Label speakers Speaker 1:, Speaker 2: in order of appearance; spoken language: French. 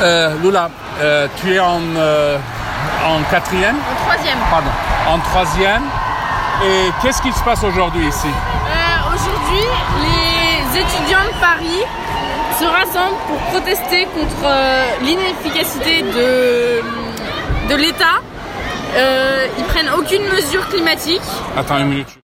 Speaker 1: Euh, Lula, euh, tu es en, euh, en quatrième,
Speaker 2: En troisième.
Speaker 1: pardon, en troisième. Et qu'est-ce qui se passe aujourd'hui ici
Speaker 2: euh, Aujourd'hui, les étudiants de Paris se rassemblent pour protester contre euh, l'inefficacité de, de l'État. Euh, ils prennent aucune mesure climatique.
Speaker 1: Attends une minute.